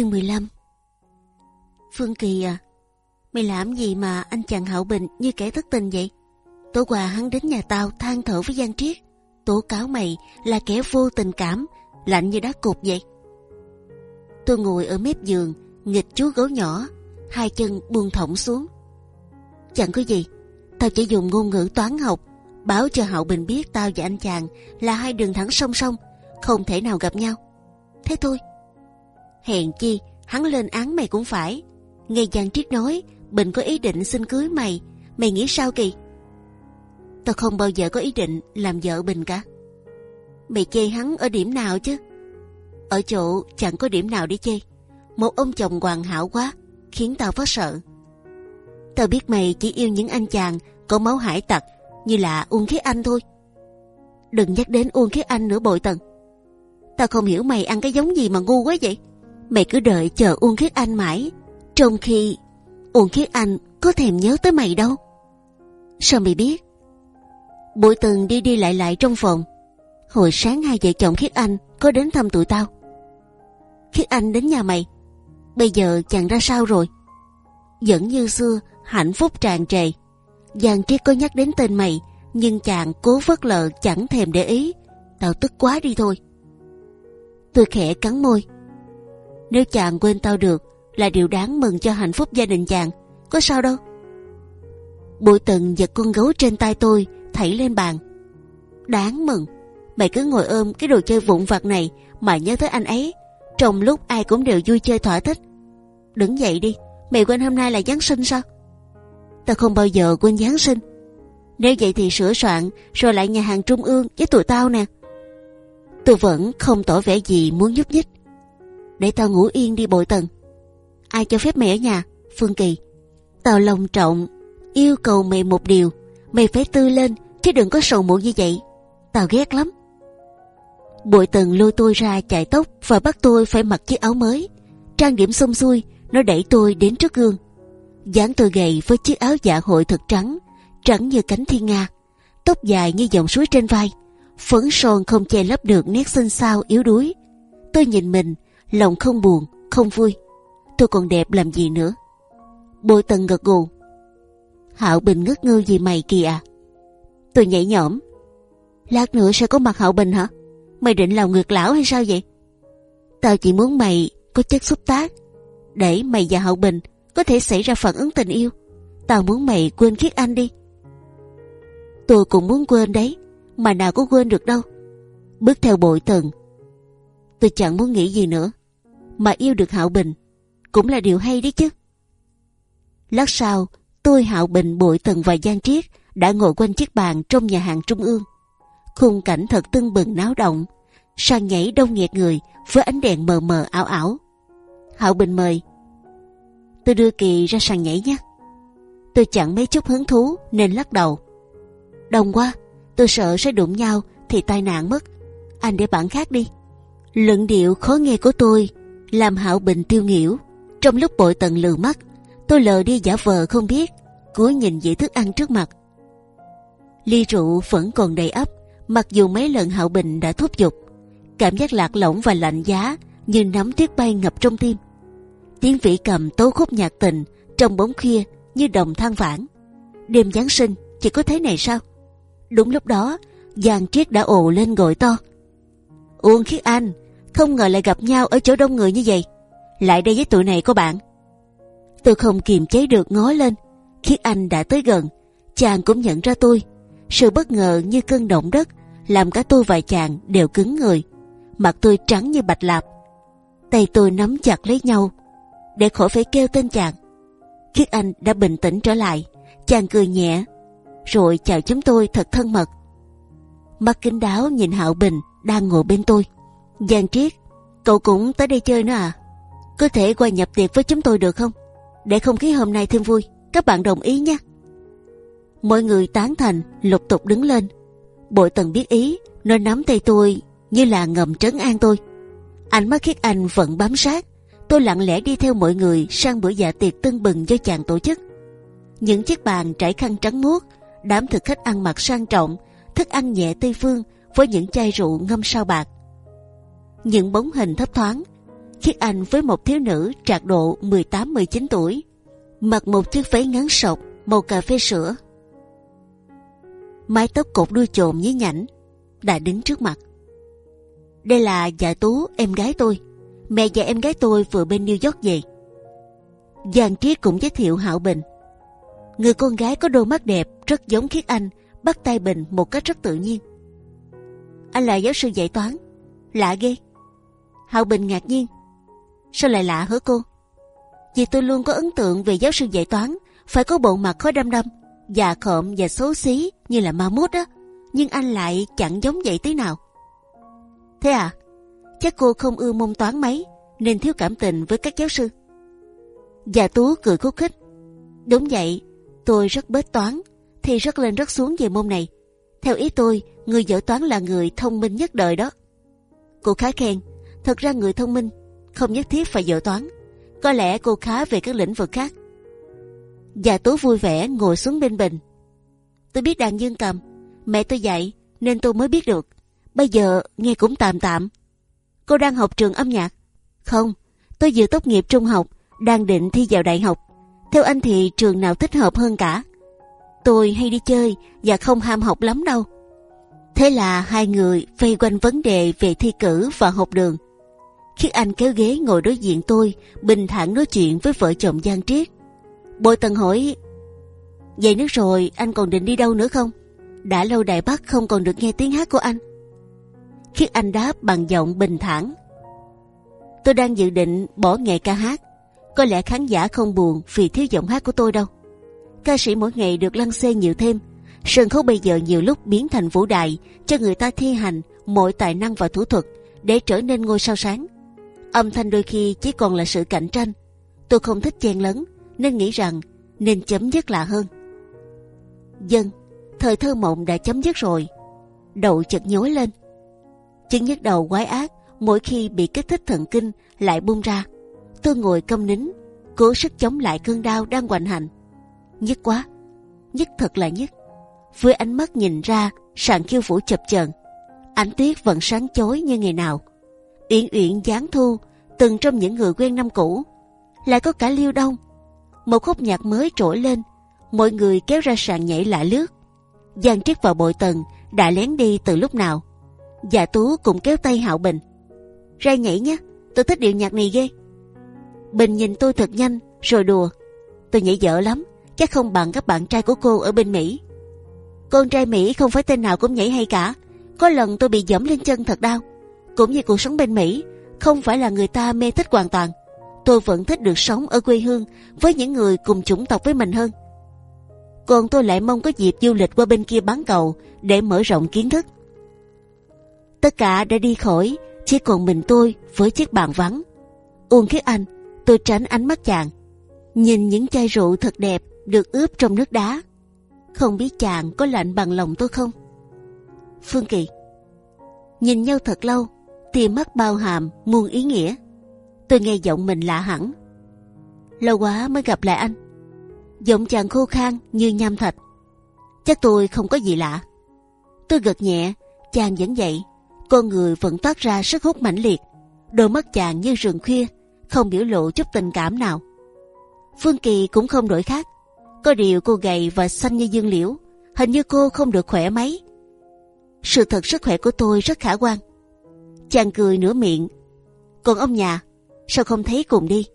Chương 15 Phương Kỳ à, mày làm gì mà anh chàng hậu Bình như kẻ thất tình vậy? Tối qua hắn đến nhà tao than thở với Giang Triết, tố cáo mày là kẻ vô tình cảm, lạnh như đá cục vậy. Tôi ngồi ở mép giường, nghịch chú gấu nhỏ, hai chân buông thõng xuống. Chẳng có gì, tao chỉ dùng ngôn ngữ toán học báo cho hậu Bình biết tao và anh chàng là hai đường thẳng song song, không thể nào gặp nhau. Thế thôi. Hèn chi hắn lên án mày cũng phải. Nghe Giang Triết nói Bình có ý định xin cưới mày, mày nghĩ sao kỳ? Tao không bao giờ có ý định làm vợ Bình cả. Mày chê hắn ở điểm nào chứ? Ở chỗ chẳng có điểm nào để chê. Một ông chồng hoàn hảo quá, khiến tao phát sợ. Tao biết mày chỉ yêu những anh chàng có máu hải tặc như là Uông Khiết Anh thôi. Đừng nhắc đến Uông Khiết Anh nữa bội tần. Tao không hiểu mày ăn cái giống gì mà ngu quá vậy. Mày cứ đợi chờ Uông Khiết Anh mãi, trong khi Uông Khiết Anh có thèm nhớ tới mày đâu. Sao mày biết? Bụi từng đi đi lại lại trong phòng. Hồi sáng hai vợ chồng Khiết Anh có đến thăm tụi tao. Khiết Anh đến nhà mày. Bây giờ chàng ra sao rồi? Vẫn như xưa, hạnh phúc tràn trề. Giang Triết có nhắc đến tên mày, nhưng chàng cố vất lờ chẳng thèm để ý. Tao tức quá đi thôi. Tôi khẽ cắn môi. Nếu chàng quên tao được, là điều đáng mừng cho hạnh phúc gia đình chàng. Có sao đâu. Bụi tần giật con gấu trên tay tôi, thảy lên bàn. Đáng mừng. Mày cứ ngồi ôm cái đồ chơi vụn vặt này mà nhớ tới anh ấy. Trong lúc ai cũng đều vui chơi thỏa thích. Đứng dậy đi. Mày quên hôm nay là Giáng sinh sao? tao không bao giờ quên Giáng sinh. Nếu vậy thì sửa soạn rồi lại nhà hàng trung ương với tụi tao nè. Tôi vẫn không tỏ vẻ gì muốn nhúc nhích. Để tao ngủ yên đi bội tần. Ai cho phép mày ở nhà? Phương Kỳ. Tao lòng trọng yêu cầu mày một điều. Mày phải tư lên chứ đừng có sầu muộn như vậy. Tao ghét lắm. Bội tần lôi tôi ra chạy tóc và bắt tôi phải mặc chiếc áo mới. Trang điểm xong xuôi, nó đẩy tôi đến trước gương dáng tôi gầy với chiếc áo dạ hội thật trắng trắng như cánh thiên nga tóc dài như dòng suối trên vai phấn son không che lấp được nét xinh xao yếu đuối tôi nhìn mình lòng không buồn không vui. Tôi còn đẹp làm gì nữa? Bôi tần gật gù. Hạo bình ngất ngư gì mày kìa. Tôi nhảy nhõm. Lát nữa sẽ có mặt hạo bình hả? Mày định làm ngược lão hay sao vậy? Tao chỉ muốn mày có chất xúc tác. Để mày và hạo bình có thể xảy ra phản ứng tình yêu. Tao muốn mày quên khiết anh đi. Tôi cũng muốn quên đấy, mà nào có quên được đâu. Bước theo bội tần, tôi chẳng muốn nghĩ gì nữa, mà yêu được Hạo Bình cũng là điều hay đấy chứ. Lát sau, tôi Hạo Bình bội tần và Giang Triết đã ngồi quanh chiếc bàn trong nhà hàng trung ương. Khung cảnh thật tưng bừng náo động, sàn nhảy đông nghẹt người với ánh đèn mờ mờ ảo ảo. Hạo Bình mời, tôi đưa kỳ ra sàn nhảy nhé. Tôi chẳng mấy chút hứng thú nên lắc đầu. Đông quá, tôi sợ sẽ đụng nhau thì tai nạn mất. Anh để bạn khác đi. Luận điệu khó nghe của tôi làm Hạo Bình tiêu nghỉu. Trong lúc bội tận lừa mắt, tôi lờ đi giả vờ không biết, cúi nhìn dĩa thức ăn trước mặt. Ly rượu vẫn còn đầy ấp, mặc dù mấy lần Hạo Bình đã thúc giục. Cảm giác lạc lõng và lạnh giá như nắm tuyết bay ngập trong tim tiếng vĩ cầm tố khúc nhạc tình trong bóng khuya như đồng than vãn đêm giáng sinh chỉ có thế này sao đúng lúc đó giang triết đã ồ lên gọi to uông khiết anh không ngờ lại gặp nhau ở chỗ đông người như vậy. Lại đây với tụi này có bạn. Tôi không kiềm chế được ngó lên. Khiết anh đã tới gần. Chàng cũng nhận ra tôi. Sự bất ngờ như cơn động đất làm cả tôi và chàng đều cứng người. Mặt tôi trắng như bạch lạp. Tay tôi nắm chặt lấy nhau. Để khỏi phải kêu tên chàng. Khiết Anh đã bình tĩnh trở lại, chàng cười nhẹ, rồi chào chúng tôi thật thân mật. Mắt kính đáo nhìn Hạo Bình đang ngồi bên tôi. Giang Triết, cậu cũng tới đây chơi nữa à? Có thể qua nhập tiệc với chúng tôi được không? Để không khí hôm nay thêm vui, các bạn đồng ý nhé. Mọi người tán thành, lục tục đứng lên. Bội Tần biết ý, nó nắm tay tôi như là ngầm trấn an tôi. Ánh mắt khiết anh vẫn bám sát, tôi lặng lẽ đi theo mọi người sang bữa dạ tiệc tưng bừng do chàng tổ chức. Những chiếc bàn trải khăn trắng muốt, đám thực khách ăn mặc sang trọng, thức ăn nhẹ tây phương với những chai rượu ngâm sao bạc. Những bóng hình thấp thoáng, Khiết Anh với một thiếu nữ trạc độ 18-19 tuổi, mặc một chiếc váy ngắn sọc màu cà phê sữa, mái tóc cột đuôi chồn nhí nhảnh, đã đứng trước mặt. Đây là dạ tú em gái tôi, mẹ và em gái tôi vừa bên New York về. Giang Triết cũng giới thiệu Hạo Bình. Người con gái có đôi mắt đẹp, rất giống Khiết Anh, bắt tay Bình một cách rất tự nhiên. Anh là giáo sư dạy toán, lạ ghê. Hạo Bình ngạc nhiên. Sao lại lạ hả cô? Vì tôi luôn có ấn tượng về giáo sư dạy toán, phải có bộ mặt khó đăm đăm, già khộm và xấu xí như là ma mút á. Nhưng anh lại chẳng giống vậy tí nào. Thế à? Chắc cô không ưa môn toán mấy, nên thiếu cảm tình với các giáo sư. Già Tú cười khúc khích. Đúng vậy, tôi rất bết toán, thì rất lên rất xuống về môn này. Theo ý tôi, người giỏi toán là người thông minh nhất đời đó. Cô khá khen. Thật ra người thông minh không nhất thiết phải giỏi toán. Có lẽ cô khá về các lĩnh vực khác. Già Tú vui vẻ ngồi xuống bên Bình. Tôi biết đàn dương cầm, mẹ tôi dạy nên tôi mới biết được. Bây giờ nghe cũng tạm tạm. Cô đang học trường âm nhạc? Không, tôi vừa tốt nghiệp trung học, đang định thi vào đại học. Theo anh thì trường nào thích hợp hơn cả? Tôi hay đi chơi và không ham học lắm đâu. Thế là hai người vây quanh vấn đề về thi cử và học đường. Khiết Anh kéo ghế ngồi đối diện tôi, bình thản nói chuyện với vợ chồng Giang Triết. Bội Tần hỏi, vậy nước rồi anh còn định đi đâu nữa không? Đã lâu đại Bắc không còn được nghe tiếng hát của anh. Khiết Anh đáp bằng giọng bình thản. Tôi đang dự định bỏ nghề ca hát. Có lẽ khán giả không buồn vì thiếu giọng hát của tôi đâu. Ca sĩ mỗi ngày được lăn xê nhiều thêm. Sân khấu bây giờ nhiều lúc biến thành vũ đài cho người ta thi hành mọi tài năng và thủ thuật để trở nên ngôi sao sáng. Âm thanh đôi khi chỉ còn là sự cạnh tranh. Tôi không thích chen lấn nên nghĩ rằng nên chấm dứt là hơn. Dân, thời thơ mộng đã chấm dứt rồi. Đầu chợt nhối lên. Chứng nhức đầu quái ác mỗi khi bị kích thích thần kinh lại bung ra. Tôi ngồi câm nín, cố sức chống lại cơn đau đang hoành hành. Nhức quá, nhức thật là nhức. Với ánh mắt nhìn ra sàn khiêu vũ chập chờn, ánh tuyết vẫn sáng chói như ngày nào. Uyển uyển giáng thu, từng trong những người quen năm cũ, lại có cả liêu đông. Một khúc nhạc mới trỗi lên, mọi người kéo ra sàn nhảy lạ lướt. Giang triết vào bội tần đã lén đi từ lúc nào. Dạ tú cũng kéo tay Hạo Bình. Ra nhảy nhé, tôi thích điệu nhạc này ghê. Bình nhìn tôi thật nhanh, rồi đùa. Tôi nhảy dở lắm, chắc không bằng các bạn trai của cô ở bên Mỹ. Con trai Mỹ không phải tên nào cũng nhảy hay cả. Có lần tôi bị dẫm lên chân thật đau. Cũng như cuộc sống bên Mỹ, không phải là người ta mê thích hoàn toàn. Tôi vẫn thích được sống ở quê hương với những người cùng chủng tộc với mình hơn. Còn tôi lại mong có dịp du lịch qua bên kia bán cầu để mở rộng kiến thức. Tất cả đã đi khỏi, chỉ còn mình tôi với chiếc bàn vắng. Uông Khiết Anh, tôi tránh ánh mắt chàng, nhìn những chai rượu thật đẹp được ướp trong nước đá. Không biết chàng có lạnh bằng lòng tôi không? Phương Kỳ, nhìn nhau thật lâu, tia mắt bao hàm muôn ý nghĩa. Tôi nghe giọng mình lạ hẳn. Lâu quá mới gặp lại anh. Giọng chàng khô khan như nham thạch. Chắc tôi không có gì lạ. Tôi gật nhẹ, chàng vẫn vậy con người vẫn toát ra sức hút mãnh liệt. Đôi mắt chàng như rừng khuya, không biểu lộ chút tình cảm nào. Phương Kỳ cũng không đổi khác. Có điều cô gầy và xanh như dương liễu, hình như cô không được khỏe mấy. Sự thật sức khỏe của tôi rất khả quan. Chàng cười nửa miệng. Còn ông nhà, sao không thấy cùng đi?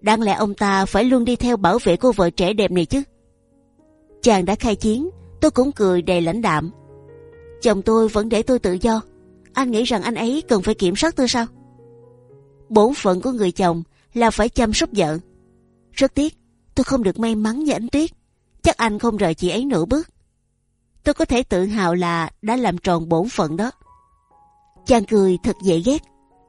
Đáng lẽ ông ta phải luôn đi theo bảo vệ cô vợ trẻ đẹp này chứ. Chàng đã khai chiến, tôi cũng cười đầy lãnh đạm. Chồng tôi vẫn để tôi tự do anh nghĩ rằng anh ấy cần phải kiểm soát tôi sao? Bổn phận của người chồng là phải chăm sóc vợ. Rất tiếc, tôi không được may mắn như anh Tuyết. Chắc anh không rời chị ấy nửa bước. Tôi có thể tự hào là đã làm tròn bổn phận đó. Chàng cười thật dễ ghét.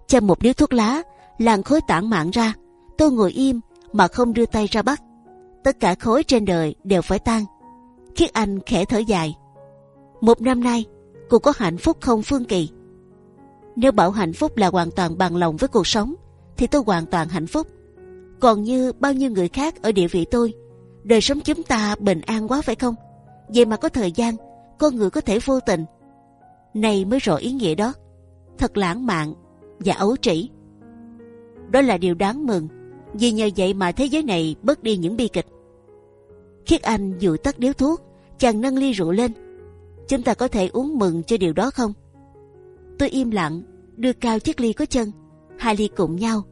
Châm một điếu thuốc lá, làn khối tản mạn ra. Tôi ngồi im mà không đưa tay ra bắt. Tất cả khối trên đời đều phải tan. Khiết Anh khẽ thở dài. Một năm nay, cô có hạnh phúc không Phương Kỳ? Nếu bảo hạnh phúc là hoàn toàn bằng lòng với cuộc sống, thì tôi hoàn toàn hạnh phúc. Còn như bao nhiêu người khác ở địa vị tôi, đời sống chúng ta bình an quá phải không? Vậy mà có thời gian, con người có thể vô tình. Này mới rõ ý nghĩa đó. Thật lãng mạn và ấu trĩ. đó là điều đáng mừng, vì nhờ vậy mà thế giới này bớt đi những bi kịch. Khiết Anh dụi tắt điếu thuốc, chàng nâng ly rượu lên. Chúng ta có thể uống mừng cho điều đó không? Tôi im lặng, đưa cao chiếc ly có chân, hai ly cùng nhau.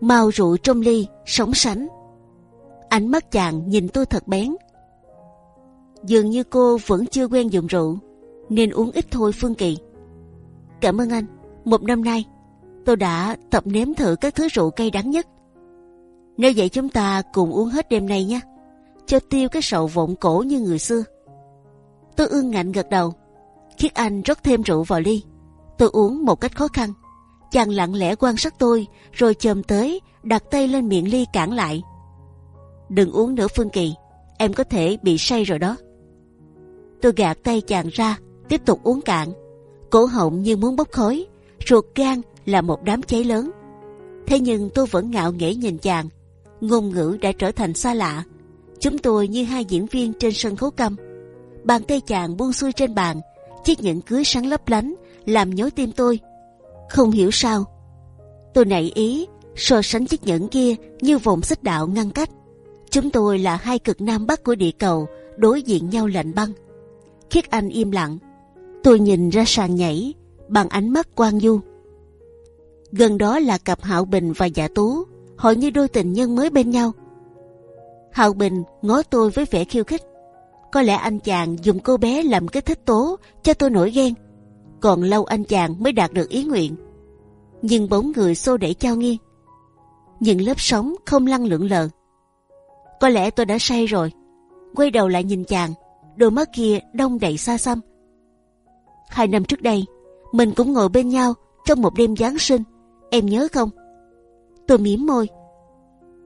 Màu rượu trong ly, sống sánh. Ánh mắt chàng nhìn tôi thật bén. Dường như cô vẫn chưa quen dùng rượu, nên uống ít thôi Phương Kỳ. Cảm ơn anh. Một năm nay, tôi đã tập nếm thử các thứ rượu cay đắng nhất. Nếu vậy chúng ta cùng uống hết đêm nay nhé, cho tiêu cái sầu vọng cổ như người xưa. Tôi ương ngạnh gật đầu. Khiết Anh rót thêm rượu vào ly. Tôi uống một cách khó khăn. Chàng lặng lẽ quan sát tôi, rồi chồm tới, đặt tay lên miệng ly cản lại. Đừng uống nữa Phương Kỳ, em có thể bị say rồi đó. Tôi gạt tay chàng ra, tiếp tục uống cạn. Cổ họng như muốn bốc khói, ruột gan là một đám cháy lớn. Thế nhưng tôi vẫn ngạo nghễ nhìn chàng. Ngôn ngữ đã trở thành xa lạ. Chúng tôi như hai diễn viên trên sân khấu câm. Bàn tay chàng buông xuôi trên bàn, chiếc nhẫn cưới sáng lấp lánh làm nhói tim tôi. Không hiểu sao, tôi nảy ý so sánh chiếc nhẫn kia như vòng xích đạo ngăn cách. Chúng tôi là hai cực nam bắc của địa cầu đối diện nhau lạnh băng. Khiết Anh im lặng, tôi nhìn ra sàn nhảy bằng ánh mắt quan du. Gần đó là cặp Hạo Bình và Dạ Tú, họ như đôi tình nhân mới bên nhau. Hạo Bình ngó tôi với vẻ khiêu khích. Có lẽ anh chàng dùng cô bé làm cái thích tố cho tôi nổi ghen. Còn lâu anh chàng mới đạt được ý nguyện. Nhưng bóng người xô đẩy trao nghiêng. Những lớp sóng không lăn lượn lờ. Có lẽ tôi đã say rồi. Quay đầu lại nhìn chàng, đôi mắt kia đông đầy xa xăm. Hai năm trước đây, mình cũng ngồi bên nhau trong một đêm Giáng sinh. Em nhớ không? Tôi mím môi.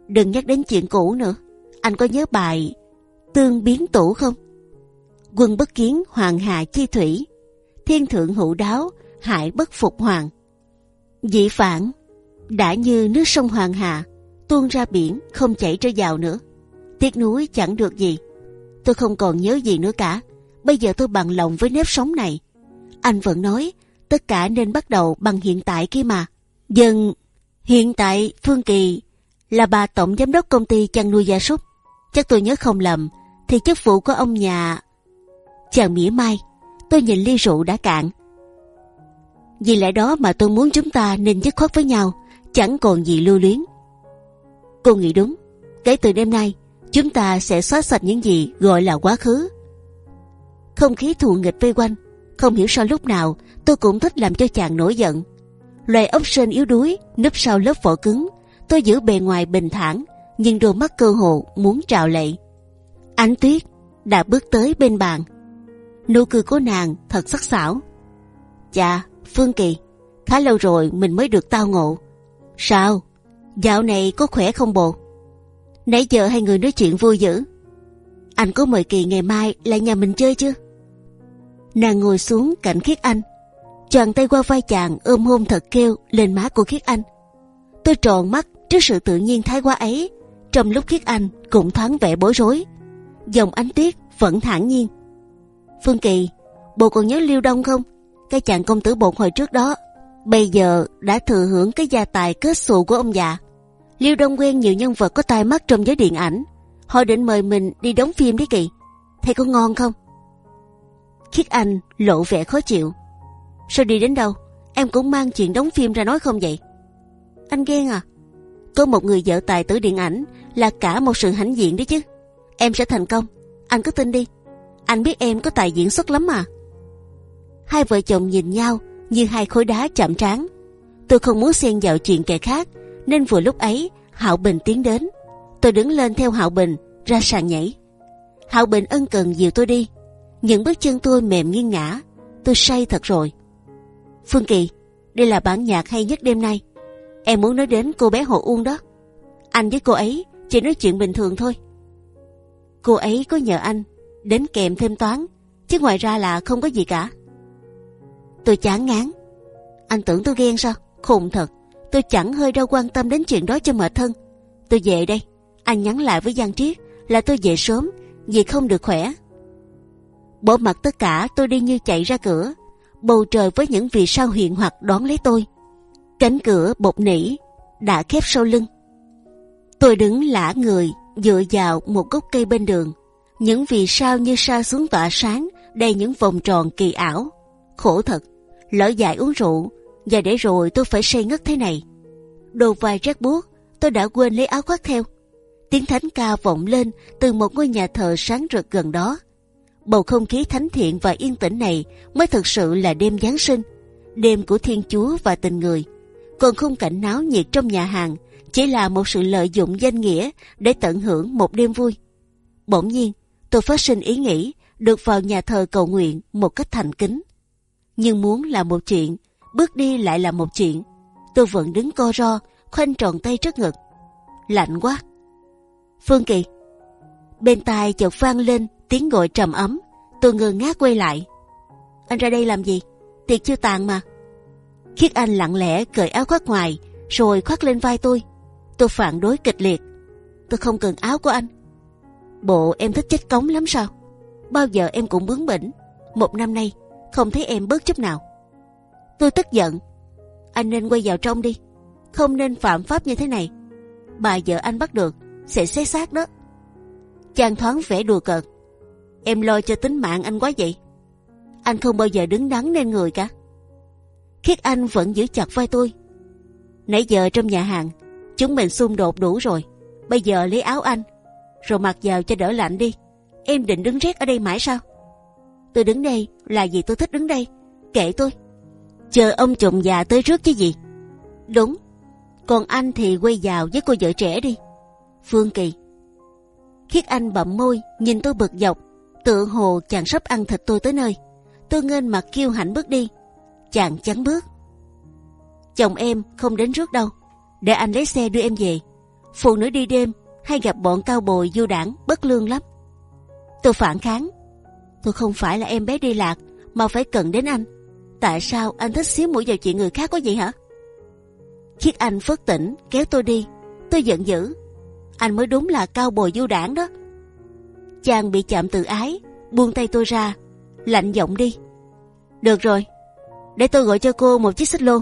Đừng nhắc đến chuyện cũ nữa. Anh có nhớ bài Tương biến tủ không? Quân bất kiến hoàng hà chi thủy, thiên thượng hữu đáo, hải bất phục hoàng. Dĩ phản đã như nước sông hoàng hà tuôn ra biển không chảy trở vào nữa. Tiếc núi chẳng được gì. Tôi không còn nhớ gì nữa cả. Bây giờ tôi bằng lòng với nếp sống này. Anh vẫn nói tất cả nên bắt đầu bằng hiện tại kia mà. Dần hiện tại Phương Kỳ là bà tổng giám đốc công ty chăn nuôi gia súc. Chắc tôi nhớ không lầm thì chức vụ của ông nhà chàng mỉa mai. Tôi nhìn ly rượu đã cạn. Vì lẽ đó mà tôi muốn chúng ta nên dứt khoát với nhau, chẳng còn gì lưu luyến. Cô nghĩ đúng. Kể từ đêm nay, chúng ta sẽ xóa sạch những gì gọi là quá khứ. Không khí thù nghịch vây quanh, không hiểu sao lúc nào tôi cũng thích làm cho chàng nổi giận. Loài ốc sên yếu đuối, núp sau lớp vỏ cứng, tôi giữ bề ngoài bình thản, nhưng đôi mắt cơ hồ muốn trào lệ. Ánh tuyết đã bước tới bên bàn, nụ cười của nàng thật sắc sảo. Chà, Phương Kỳ, khá lâu rồi mình mới được tao ngộ. Sao? Dạo này có khỏe không bộ? Nãy giờ hai người nói chuyện vui dữ. Anh có mời Kỳ ngày mai lại nhà mình chơi chưa? Nàng ngồi xuống cạnh Khiết Anh, Chàng tay qua vai chàng ôm hôn thật kêu lên má của Khiết Anh. Tôi tròn mắt trước sự tự nhiên thái quá ấy. Trong lúc Khiết Anh cũng thoáng vẻ bối rối, dòng ánh tuyết vẫn thản nhiên. Phương Kỳ, bộ còn nhớ Liêu Đông không? Cái chàng công tử bột hồi trước đó, bây giờ đã thừa hưởng cái gia tài kết xù của ông già. Liêu Đông quen nhiều nhân vật có tai mắt trong giới điện ảnh, họ định mời mình đi đóng phim đấy Kỳ. Thầy có ngon không? Khiết Anh lộ vẻ khó chịu. Sao đi đến đâu? Em cũng mang chuyện đóng phim ra nói không vậy? Anh ghen à? Có một người vợ tài tử điện ảnh là cả một sự hãnh diện đấy chứ. Em sẽ thành công. Anh cứ tin đi. Anh biết em có tài diễn xuất lắm mà. Hai vợ chồng nhìn nhau như hai khối đá chạm trán. Tôi không muốn xen vào chuyện kẻ khác, nên vừa lúc ấy Hạo Bình tiến đến. Tôi đứng lên theo Hạo Bình ra sàn nhảy. Hạo Bình ân cần dìu tôi đi. Những bước chân tôi mềm nghiêng ngã. Tôi say thật rồi. Phương Kỳ, đây là bản nhạc hay nhất đêm nay. Em muốn nói đến cô bé Hồ Uông đó. Anh với cô ấy chỉ nói chuyện bình thường thôi. Cô ấy có nhờ anh đến kèm thêm toán, chứ ngoài ra là không có gì cả. Tôi chán ngán. Anh tưởng tôi ghen sao? Khùng thật. Tôi chẳng hơi đâu quan tâm đến chuyện đó cho mệt thân. Tôi về đây. Anh nhắn lại với Giang Triết là tôi về sớm vì không được khỏe. Bỏ mặt tất cả tôi đi như chạy ra cửa. Bầu trời với những vì sao huyền hoặc đón lấy tôi. Cánh cửa bột nỉ. đã khép sau lưng. Tôi đứng lả người dựa vào một gốc cây bên đường. Những vì sao như sa xuống tỏa sáng, đầy những vòng tròn kỳ ảo. Khổ thật, lỡ dại uống rượu, và để rồi tôi phải say ngất thế này. Đồ vai rét buốt, tôi đã quên lấy áo khoác theo. Tiếng thánh ca vọng lên từ một ngôi nhà thờ sáng rực gần đó. Bầu không khí thánh thiện và yên tĩnh này mới thực sự là đêm Giáng sinh, đêm của Thiên Chúa và tình người. Còn khung cảnh náo nhiệt trong nhà hàng chỉ là một sự lợi dụng danh nghĩa để tận hưởng một đêm vui. Bỗng nhiên, tôi phát sinh ý nghĩ được vào nhà thờ cầu nguyện một cách thành kính. Nhưng muốn là một chuyện, bước đi lại là một chuyện. Tôi vẫn đứng co ro, khoanh tròn tay trước ngực. Lạnh quá. Phương Kỳ. Bên tai chợt vang lên tiếng gọi trầm ấm. Tôi ngơ ngác quay lại. Anh ra đây làm gì? Tiệc chưa tàn mà. Khiết Anh lặng lẽ cởi áo khoác ngoài, rồi khoác lên vai tôi. Tôi phản đối kịch liệt. Tôi không cần áo của anh. Bộ em thích chết cống lắm sao? Bao giờ em cũng bướng bỉnh. Một năm nay không thấy em bớt chút nào. Tôi tức giận. Anh nên quay vào trong đi. Không nên phạm pháp như thế này. Bà vợ anh bắt được sẽ xét xác đó. Chàng thoáng vẻ đùa cợt. Em lo cho tính mạng anh quá vậy. Anh không bao giờ đứng đắn nên người cả. Khiết Anh vẫn giữ chặt vai tôi. Nãy giờ trong nhà hàng, chúng mình xung đột đủ rồi. Bây giờ lấy áo anh, rồi mặc vào cho đỡ lạnh đi. Em định đứng rét ở đây mãi sao? Tôi đứng đây là vì tôi thích đứng đây. Kệ tôi. Chờ ông chồng già tới trước chứ gì. Đúng. Còn anh thì quay vào với cô vợ trẻ đi. Phương Kỳ. Khiết Anh bậm môi, nhìn tôi bực dọc. Tự hồ chàng sắp ăn thịt tôi tới nơi. Tôi nghênh mặt kêu hãnh bước đi. Chàng chắn bước. Chồng em không đến trước đâu. Để anh lấy xe đưa em về. Phụ nữ đi đêm hay gặp bọn cao bồi du đảng bất lương lắm. Tôi phản kháng. Tôi không phải là em bé đi lạc, mà phải cần đến anh. Tại sao anh thích xíu mũi vào chuyện người khác có vậy hả? Khiết Anh phớt tỉnh kéo tôi đi. Tôi giận dữ. Anh mới đúng là cao bồi du đảng đó. Chàng bị chạm từ ái, buông tay tôi ra, lạnh giọng đi. Được rồi, để tôi gọi cho cô một chiếc xích lô,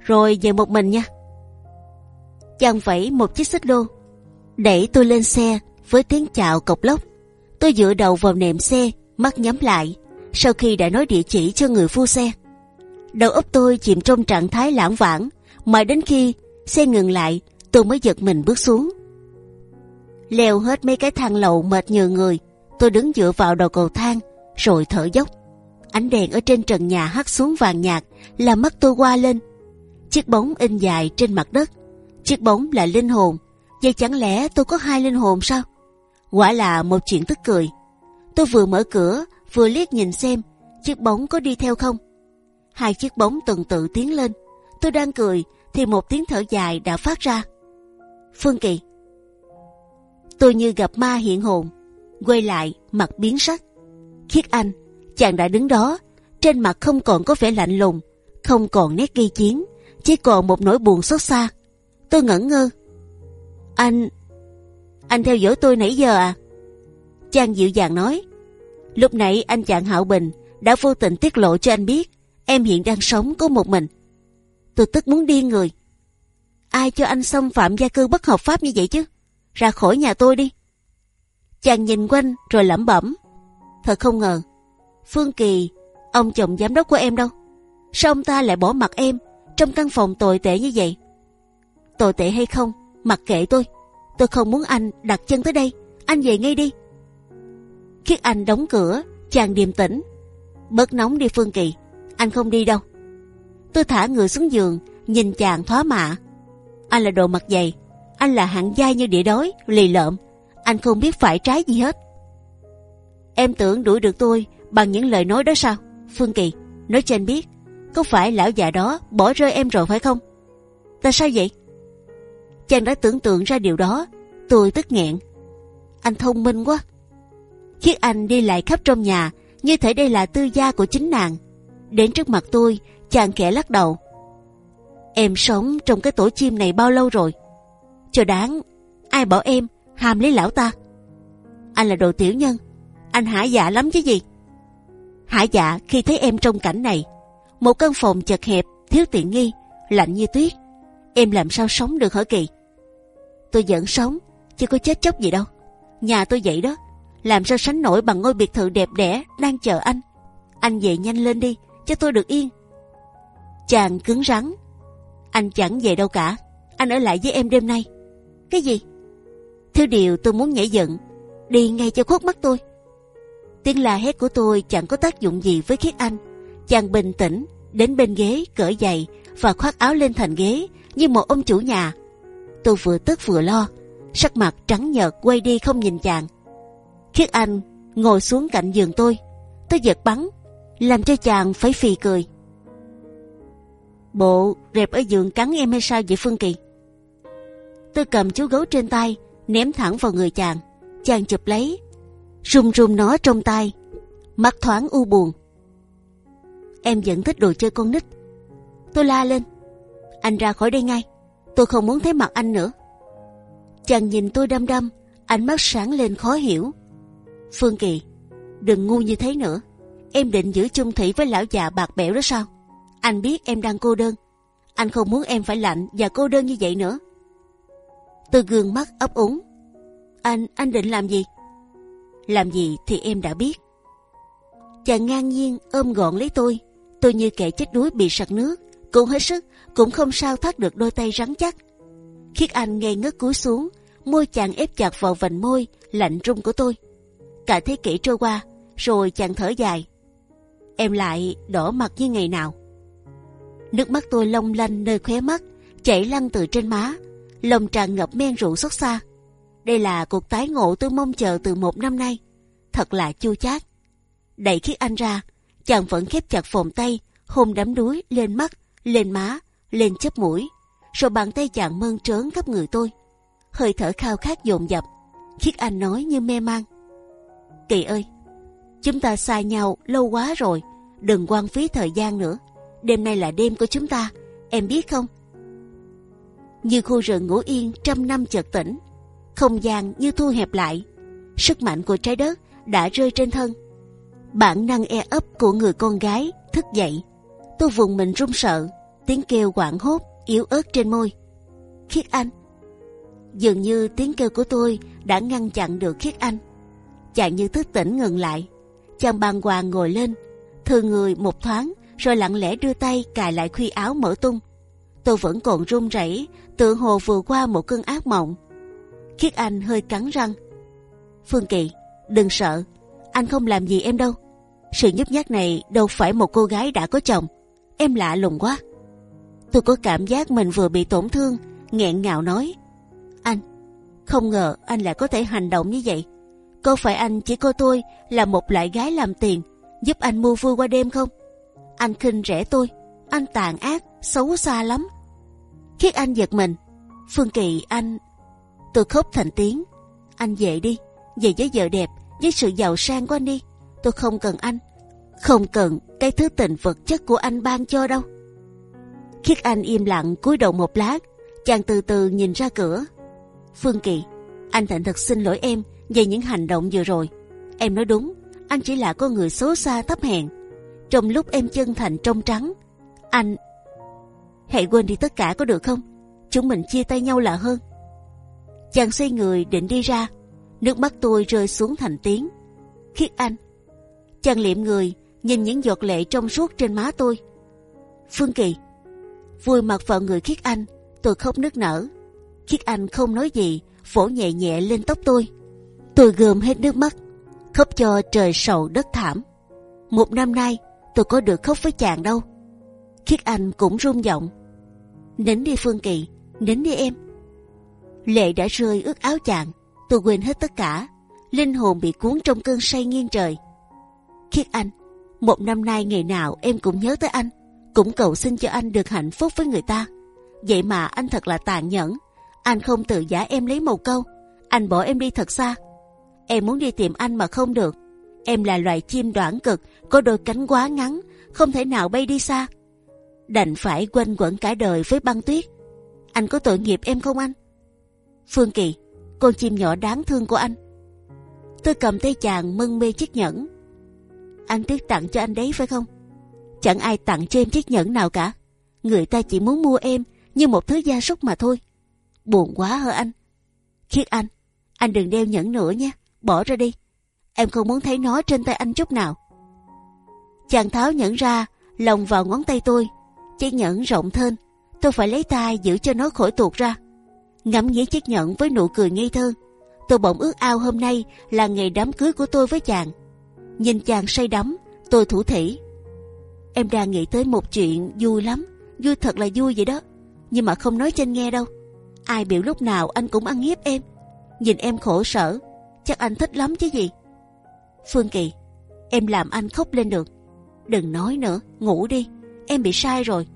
rồi về một mình nha. Chàng vẫy một chiếc xích lô, đẩy tôi lên xe với tiếng chào cộc lốc. Tôi dựa đầu vào nệm xe, mắt nhắm lại. Sau khi đã nói địa chỉ cho người phu xe, đầu óc tôi chìm trong trạng thái lãng vãng, mà đến khi xe ngừng lại, tôi mới giật mình bước xuống leo hết mấy cái thang lầu mệt nhừ người, tôi đứng dựa vào đầu cầu thang, rồi thở dốc. Ánh đèn ở trên trần nhà hắt xuống vàng nhạt, làm mắt tôi qua lên. Chiếc bóng in dài trên mặt đất, chiếc bóng là linh hồn. Vậy chẳng lẽ tôi có hai linh hồn sao? Quả là một chuyện tức cười. Tôi vừa mở cửa, vừa liếc nhìn xem chiếc bóng có đi theo không. Hai chiếc bóng tuần tự tiến lên. Tôi đang cười thì một tiếng thở dài đã phát ra. Phương Kỳ. Tôi như gặp ma hiện hồn, quay lại mặt biến sắc. Khiết Anh, chàng đã đứng đó, trên mặt không còn có vẻ lạnh lùng, không còn nét gây chiến, chỉ còn một nỗi buồn xót xa. Tôi ngẩn ngơ. Anh, anh theo dõi tôi nãy giờ à? Chàng dịu dàng nói. Lúc nãy anh chàng Hạo Bình đã vô tình tiết lộ cho anh biết em hiện đang sống có một mình. Tôi tức muốn điên người. Ai cho anh xâm phạm gia cư bất hợp pháp như vậy chứ? Ra khỏi nhà tôi đi. Chàng nhìn quanh rồi lẩm bẩm. Thật không ngờ, Phương Kỳ, ông chồng giám đốc của em đâu? Sao ông ta lại bỏ mặt em trong căn phòng tồi tệ như vậy? Tồi tệ hay không, mặc kệ tôi. Tôi không muốn anh đặt chân tới đây. Anh về ngay đi. Khiết Anh đóng cửa, chàng điềm tĩnh. Bớt nóng đi Phương Kỳ, anh không đi đâu. Tôi thả người xuống giường, nhìn chàng thoá mạ. Anh là đồ mặt dày, anh là hạng dai như địa đói, lì lợm. Anh không biết phải trái gì hết. Em tưởng đuổi được tôi bằng những lời nói đó sao? Phương Kỳ, nói cho anh biết, có phải lão già đó bỏ rơi em rồi phải không? Tại sao vậy? Chàng đã tưởng tượng ra điều đó, tôi tức nghẹn. Anh thông minh quá. Khiết Anh đi lại khắp trong nhà, như thể đây là tư gia của chính nàng. Đến trước mặt tôi, chàng kẻ lắc đầu. Em sống trong cái tổ chim này bao lâu rồi? Cho đáng, ai bảo em hàm lấy lão ta? Anh là đồ tiểu nhân, anh hả dạ lắm chứ gì? Hả dạ khi thấy em trong cảnh này, một căn phòng chật hẹp, thiếu tiện nghi, lạnh như tuyết. Em làm sao sống được hả Kỳ? Tôi vẫn sống, chứ có chết chóc gì đâu. Nhà tôi vậy đó, làm sao sánh nổi bằng ngôi biệt thự đẹp đẽ đang chờ anh. Anh về nhanh lên đi, cho tôi được yên. Chàng cứng rắn. Anh chẳng về đâu cả, anh ở lại với em đêm nay. Cái gì? Thứ điều tôi muốn nhảy giận, đi ngay cho khuất mắt tôi. Tiếng la hét của tôi chẳng có tác dụng gì với khiết anh. Chàng bình tĩnh đến bên ghế cởi giày và khoác áo lên thành ghế như một ông chủ nhà. Tôi vừa tức vừa lo, sắc mặt trắng nhợt quay đi không nhìn chàng. Khiết anh ngồi xuống cạnh giường tôi, tôi giật bắn, làm cho chàng phải phì cười. Bộ rẹp ở giường cắn em hay sao vậy Phương Kỳ? Tôi cầm chú gấu trên tay ném thẳng vào người chàng, chàng chụp lấy, run run nó trong tay, mắt thoáng u buồn. Em vẫn thích đồ chơi con nít. Tôi la lên, anh ra khỏi đây ngay, tôi không muốn thấy mặt anh nữa. Chàng nhìn tôi đăm đăm, ánh mắt sáng lên khó hiểu. Phương Kỳ, đừng ngu như thế nữa. Em định giữ chung thủy với lão già bạc bẽo đó sao? Anh biết em đang cô đơn. Anh không muốn em phải lạnh và cô đơn như vậy nữa. Từ gương mắt ấp úng. Anh, anh định làm gì? Làm gì thì em đã biết. Chàng ngang nhiên ôm gọn lấy tôi. Tôi như kẻ chết đuối bị sặc nước. Cũng hết sức, cũng không sao thoát được đôi tay rắn chắc. Khiết Anh ngây ngất cúi xuống, môi chàng ép chặt vào vành môi lạnh rung của tôi. Cả thế kỷ trôi qua, rồi chàng thở dài. Em lại đỏ mặt như ngày nào. Nước mắt tôi long lanh nơi khóe mắt, chảy lăn từ trên má, lòng tràn ngập men rượu xuất xa. Đây là cuộc tái ngộ tôi mong chờ từ một năm nay, thật là chua chát. Đẩy khiết anh ra, chàng vẫn khép chặt vòng tay, hôn đám đuối lên mắt, lên má, lên chớp mũi, rồi bàn tay chàng mơn trớn khắp người tôi, hơi thở khao khát dồn dập. Khiết anh nói như mê man. Kỳ ơi, chúng ta xa nhau lâu quá rồi, đừng quan phí thời gian nữa. Đêm nay là đêm của chúng ta, em biết không? Như khu rừng ngủ yên trăm năm chợt tỉnh, không gian như thu hẹp lại, sức mạnh của trái đất đã rơi trên thân. Bản năng e ấp của người con gái thức dậy, tôi vùng mình run sợ, tiếng kêu quảng hốt yếu ớt trên môi. Khiết Anh, dường như tiếng kêu của tôi đã ngăn chặn được Khiết Anh. Chàng như thức tỉnh ngừng lại, chàng bàng hoàng ngồi lên, thư người một thoáng, rồi lặng lẽ đưa tay cài lại khuy áo mở tung. Tôi vẫn còn run rẩy, tự hồ vừa qua một cơn ác mộng. Khiết Anh hơi cắn răng. Phương Kỳ, đừng sợ, anh không làm gì em đâu. Sự nhút nhát này đâu phải một cô gái đã có chồng. Em lạ lùng quá. Tôi có cảm giác mình vừa bị tổn thương, nghẹn ngào nói. Anh, không ngờ anh lại có thể hành động như vậy. Có phải anh chỉ coi tôi là một loại gái làm tiền, giúp anh mua vui qua đêm không? Anh khinh rẻ tôi, anh tàn ác, xấu xa lắm. Khiết anh giật mình. Phương Kỳ anh... Tôi khóc thành tiếng. Anh về đi, về với vợ đẹp, với sự giàu sang của anh đi. Tôi không cần anh, không cần cái thứ tình vật chất của anh ban cho đâu. Khiết Anh im lặng cúi đầu một lát, chàng từ từ nhìn ra cửa. Phương Kỳ, anh thành thật xin lỗi em về những hành động vừa rồi. Em nói đúng, anh chỉ là con người xấu xa thấp hèn. Trong lúc em chân thành trong trắng, anh hãy quên đi tất cả có được không? Chúng mình chia tay nhau là hơn. Chàng xoay người định đi ra, nước mắt tôi rơi xuống thành tiếng. Khiết Anh, chàng liệm người nhìn những giọt lệ trong suốt trên má tôi. Phương Kỳ, vui mặt vào người khiết anh tôi khóc nức nở khiết anh không nói gì vỗ nhẹ nhẹ lên tóc tôi tôi gườm hết nước mắt khóc cho trời sầu đất thảm một năm nay tôi có được khóc với chàng đâu khiết anh cũng rung giọng nín đi phương kỳ nín đi em lệ đã rơi ướt áo chàng tôi quên hết tất cả linh hồn bị cuốn trong cơn say nghiêng trời khiết anh một năm nay ngày nào em cũng nhớ tới anh cũng cầu xin cho anh được hạnh phúc với người ta. Vậy mà anh thật là tàn nhẫn. Anh không tự giả em lấy một câu. Anh bỏ em đi thật xa. Em muốn đi tìm anh mà không được. Em là loài chim đoạn cực, có đôi cánh quá ngắn, không thể nào bay đi xa. Đành phải quanh quẩn cả đời với băng tuyết. Anh có tội nghiệp em không anh? Phương Kỳ, con chim nhỏ đáng thương của anh. Tôi cầm tay chàng mân mê chiếc nhẫn. Anh tiếc tặng cho anh đấy phải không? Chẳng ai tặng cho em chiếc nhẫn nào cả. Người ta chỉ muốn mua em như một thứ gia súc mà thôi. Buồn quá hả anh? Khiết anh, anh đừng đeo nhẫn nữa nhé, bỏ ra đi. Em không muốn thấy nó trên tay anh chút nào. Chàng tháo nhẫn ra, lồng vào ngón tay tôi. Chiếc nhẫn rộng thên, tôi phải lấy tay giữ cho nó khỏi tuột ra. Ngắm nghía chiếc nhẫn với nụ cười ngây thơ. Tôi bỗng ước ao hôm nay là ngày đám cưới của tôi với chàng. Nhìn chàng say đắm, tôi thủ thỉ. Em đang nghĩ tới một chuyện vui lắm, vui thật là vui vậy đó. Nhưng mà không nói cho anh nghe đâu. Ai biểu lúc nào anh cũng ăn hiếp em. Nhìn em khổ sở, chắc anh thích lắm chứ gì. Phương Kỳ, em làm anh khóc lên được. Đừng nói nữa, ngủ đi. Em bị sai rồi.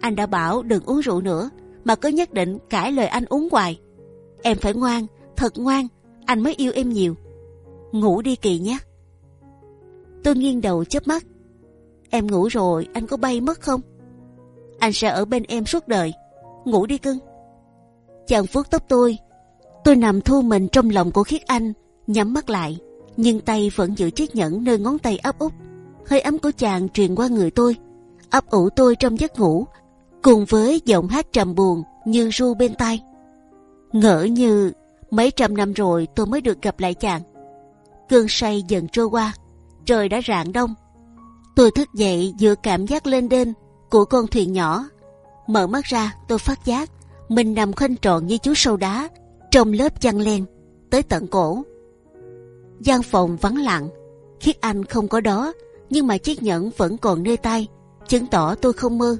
Anh đã bảo đừng uống rượu nữa, mà cứ nhất định cãi lời anh uống hoài. Em phải ngoan, thật ngoan, anh mới yêu em nhiều. Ngủ đi Kỳ nhé. Tôi nghiêng đầu chớp mắt. Em ngủ rồi, anh có bay mất không? Anh sẽ ở bên em suốt đời. Ngủ đi cưng. Chàng vuốt tóc tôi. Tôi nằm thu mình trong lòng của khiết anh, nhắm mắt lại, nhưng tay vẫn giữ chiếc nhẫn nơi ngón tay ấp úp. Hơi ấm của chàng truyền qua người tôi, ấp ủ tôi trong giấc ngủ, cùng với giọng hát trầm buồn như ru bên tai. Ngỡ như mấy trăm năm rồi tôi mới được gặp lại chàng. Cơn say dần trôi qua, trời đã rạng đông. Tôi thức dậy giữa cảm giác lên đên của con thuyền nhỏ. Mở mắt ra, tôi phát giác mình nằm khoanh tròn như chú sâu đá trong lớp chăn len tới tận cổ. gian phòng vắng lặng, khiết anh không có đó, nhưng mà chiếc nhẫn vẫn còn nơi tay, chứng tỏ tôi không mơ.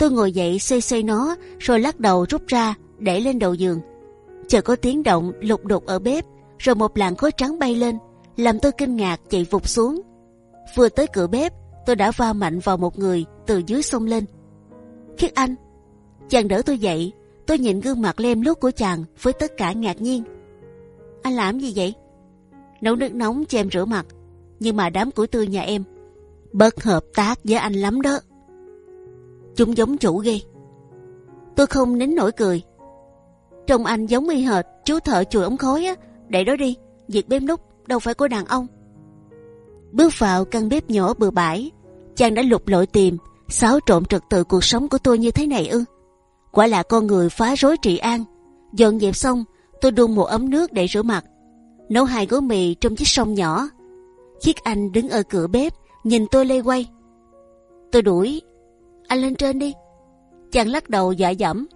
Tôi ngồi dậy xoay xoay nó, rồi lắc đầu rút ra để lên đầu giường. Chờ có tiếng động lục đục ở bếp, rồi một làn khói trắng bay lên, làm tôi kinh ngạc chạy vụt xuống. Vừa tới cửa bếp, tôi đã va mạnh vào một người từ dưới sông lên. Khiết Anh, chàng đỡ tôi dậy, tôi nhìn gương mặt lem lút của chàng với tất cả ngạc nhiên. Anh làm gì vậy? Nấu nước nóng cho em rửa mặt, nhưng mà đám củi tươi nhà em bất hợp tác với anh lắm đó. Chúng giống chủ ghê. Tôi không nín nổi cười. Trông anh giống y hệt chú thợ chùi ống khói á, để đó đi, việc bếp nút đâu phải của đàn ông. Bước vào căn bếp nhỏ bừa bãi, chàng đã lục lội tìm, xáo trộn trật tự cuộc sống của tôi như thế này ư? Quả là con người phá rối trị an. Dọn dẹp xong, tôi đun một ấm nước để rửa mặt, nấu hai gói mì trong chiếc sông nhỏ. Chiếc anh đứng ở cửa bếp, nhìn tôi lê quay. Tôi đuổi, anh lên trên đi. Chàng lắc đầu dạ dẫm.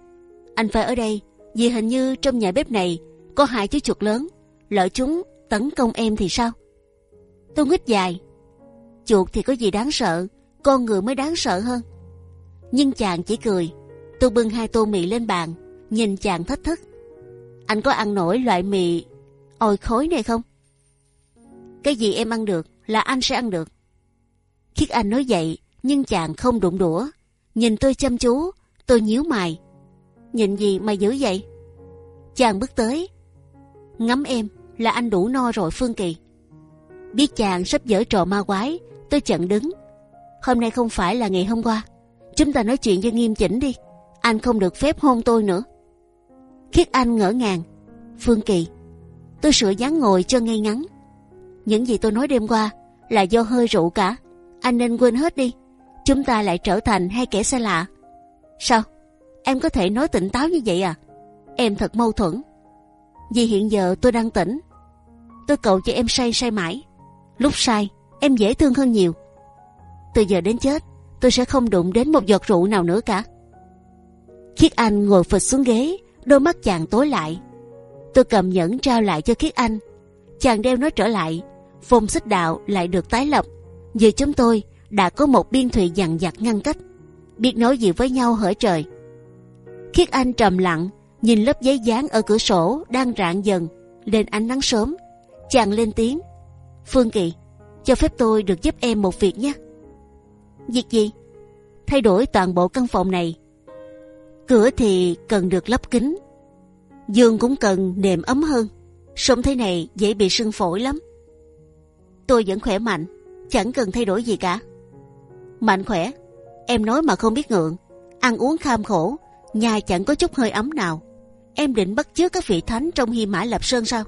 Anh phải ở đây, vì hình như trong nhà bếp này có hai chú chuột lớn, lỡ chúng tấn công em thì sao? Tôi hít dài. Chuột thì có gì đáng sợ, con người mới đáng sợ hơn. Nhưng chàng chỉ cười. Tôi bưng hai tô mì lên bàn, nhìn chàng thách thức. Anh có ăn nổi loại mì ôi khối này không? Cái gì em ăn được là anh sẽ ăn được. Khiết Anh nói vậy, nhưng chàng không đụng đũa. Nhìn tôi chăm chú, tôi nhíu mày. Nhìn gì mà dữ vậy? Chàng bước tới. Ngắm em là anh đủ no rồi Phương Kỳ. Biết chàng sắp dở trò ma quái, tôi chặn đứng. Hôm nay không phải là ngày hôm qua. Chúng ta nói chuyện cho nghiêm chỉnh đi. Anh không được phép hôn tôi nữa. Khiết Anh ngỡ ngàng. Phương Kỳ, tôi sửa dáng ngồi cho ngay ngắn. Những gì tôi nói đêm qua là do hơi rượu cả. Anh nên quên hết đi. Chúng ta lại trở thành hai kẻ xa lạ. Sao? Em có thể nói tỉnh táo như vậy à? Em thật mâu thuẫn. Vì hiện giờ tôi đang tỉnh. Tôi cầu cho em say say mãi. Lúc say, em dễ thương hơn nhiều. Từ giờ đến chết, tôi sẽ không đụng đến một giọt rượu nào nữa cả. Khiết Anh ngồi phịch xuống ghế, đôi mắt chàng tối lại. Tôi cầm nhẫn trao lại cho Khiết Anh. Chàng đeo nó trở lại, phùng xích đạo lại được tái lập. Giờ chúng tôi đã có một biên thụy dằn dặt ngăn cách, biết nói gì với nhau hỡi trời. Khiết Anh trầm lặng, nhìn lớp giấy dán ở cửa sổ đang rạng dần lên ánh nắng sớm. Chàng lên tiếng, Phương Kỳ, cho phép tôi được giúp em một việc nhé. Việc gì? Thay đổi toàn bộ căn phòng này. Cửa thì cần được lắp kính, giường cũng cần nệm ấm hơn. Sống thế này dễ bị sưng phổi lắm. Tôi vẫn khỏe mạnh, chẳng cần thay đổi gì cả. Mạnh khỏe, em nói mà không biết ngượng, ăn uống kham khổ, nhà chẳng có chút hơi ấm nào. Em định bắt chước các vị thánh trong Hy Mã Lập Sơn sao?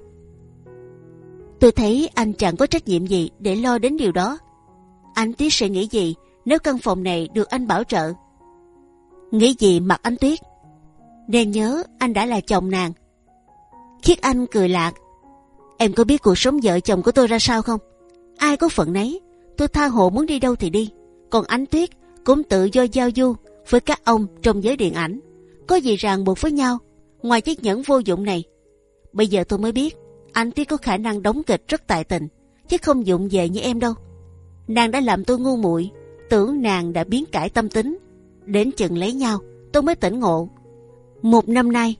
Tôi thấy anh chẳng có trách nhiệm gì để lo đến điều đó. Anh tuyết sẽ nghĩ gì nếu căn phòng này được anh bảo trợ? Nghĩ gì mặt anh Tuyết? Nên nhớ anh đã là chồng nàng. Khiết Anh cười lạc. Em có biết cuộc sống vợ chồng của tôi ra sao không? Ai có phận nấy. Tôi tha hồ muốn đi đâu thì đi. Còn anh Tuyết cũng tự do giao du với các ông trong giới điện ảnh. Có gì ràng buộc với nhau, ngoài chiếc nhẫn vô dụng này. Bây giờ tôi mới biết, anh Tuyết có khả năng đóng kịch rất tài tình, chứ không dụng về như em đâu. Nàng đã làm tôi ngu muội, tưởng nàng đã biến cải tâm tính đến chừng lấy nhau, tôi mới tỉnh ngộ một năm nay,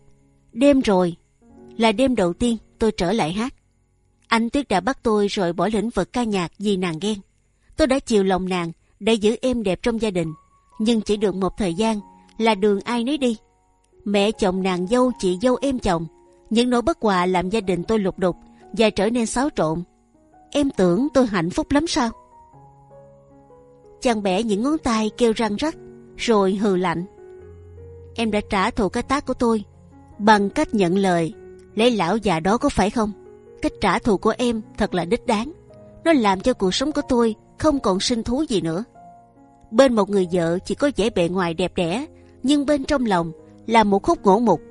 đêm rồi, là đêm đầu tiên tôi trở lại hát anh tuyết đã bắt tôi rồi bỏ lĩnh vực ca nhạc vì nàng ghen tôi đã chiều lòng nàng để giữ em đẹp trong gia đình. Nhưng chỉ được một thời gian là đường ai nấy đi. Mẹ chồng nàng dâu, chị dâu em chồng, những nỗi bất hòa làm gia đình tôi lục đục và trở nên xáo trộn. Em tưởng tôi hạnh phúc lắm sao? Chàng bẻ những ngón tay kêu răng rắc, rồi hừ lạnh. Em đã trả thù cái tác của tôi bằng cách nhận lời lấy lão già đó có phải không? Cách trả thù của em thật là đích đáng. Nó làm cho cuộc sống của tôi không còn sinh thú gì nữa bên một người vợ chỉ có vẻ bề ngoài đẹp đẽ nhưng bên trong lòng là một khúc gỗ mục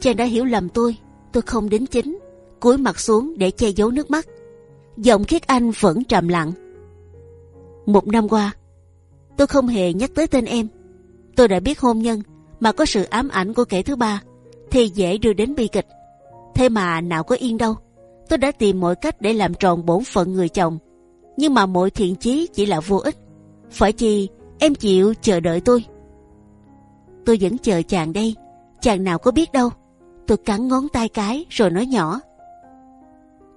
chàng đã hiểu lầm tôi tôi không đính chính cúi mặt xuống để che giấu nước mắt giọng khiết anh vẫn trầm lặng một năm qua, tôi không hề nhắc tới tên em. Tôi đã biết hôn nhân mà có sự ám ảnh của kẻ thứ ba thì dễ đưa đến bi kịch. Thế mà nào có yên đâu. Tôi đã tìm mọi cách để làm tròn bổn phận người chồng. Nhưng mà mọi thiện chí chỉ là vô ích. Phải chi em chịu chờ đợi tôi. Tôi vẫn chờ chàng đây. Chàng nào có biết đâu. Tôi cắn ngón tay cái rồi nói nhỏ.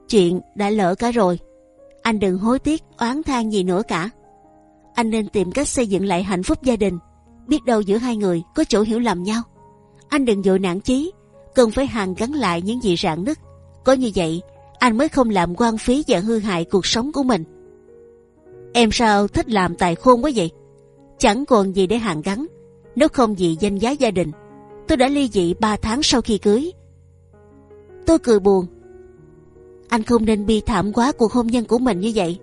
Chuyện đã lỡ cả rồi. Anh đừng hối tiếc oán than gì nữa cả anh nên tìm cách xây dựng lại hạnh phúc gia đình. Biết đâu giữa hai người có chỗ hiểu lầm nhau. Anh đừng dội nản chí, cần phải hàn gắn lại những gì rạn nứt. Có như vậy, anh mới không làm quan phí và hư hại cuộc sống của mình. Em sao thích làm tài khôn quá vậy? Chẳng còn gì để hàn gắn, nếu không vì danh giá gia đình. Tôi đã ly dị 3 tháng sau khi cưới. Tôi cười buồn. Anh không nên bi thảm quá cuộc hôn nhân của mình như vậy.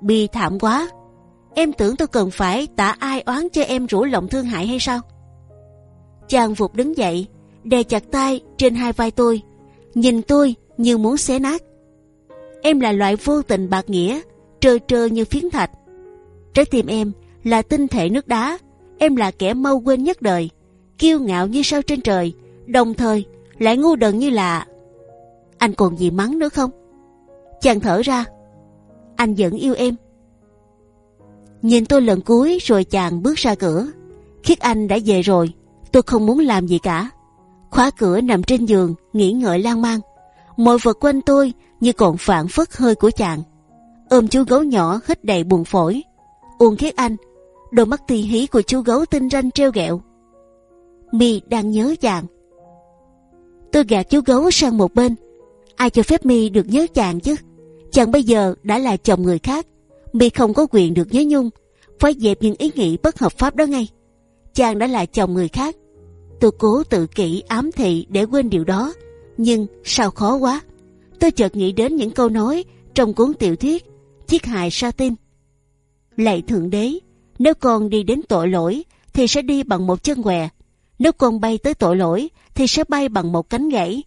Bi thảm quá Em tưởng tôi cần phải tả ai oán cho em rủ lòng thương hại hay sao? Chàng vụt đứng dậy, đè chặt tay trên hai vai tôi, nhìn tôi như muốn xé nát. Em là loại vô tình bạc nghĩa, trơ trơ như phiến thạch. Trái tim em là tinh thể nước đá, em là kẻ mau quên nhất đời, kiêu ngạo như sao trên trời, đồng thời lại ngu đần như là... Anh còn gì mắng nữa không? Chàng thở ra. Anh vẫn yêu em Nhìn tôi lần cuối rồi chàng bước ra cửa. Khiết Anh đã về rồi, tôi không muốn làm gì cả. Khóa cửa nằm trên giường, nghĩ ngợi lan man. Mọi vật quanh tôi như còn phản phất hơi của chàng. Ôm chú gấu nhỏ hít đầy buồn phổi. Uông Khiết Anh, đôi mắt tì hí của chú gấu tinh ranh treo gẹo. Mi đang nhớ chàng. Tôi gạt chú gấu sang một bên. Ai cho phép Mi được nhớ chàng chứ? Chàng bây giờ đã là chồng người khác mi không có quyền được nhớ nhung phải dẹp những ý nghĩ bất hợp pháp đó ngay chàng đã là chồng người khác tôi cố tự kỷ ám thị để quên điều đó nhưng sao khó quá tôi chợt nghĩ đến những câu nói trong cuốn tiểu thuyết chiếc hài sa tin lạy thượng đế nếu con đi đến tội lỗi thì sẽ đi bằng một chân què nếu con bay tới tội lỗi thì sẽ bay bằng một cánh gãy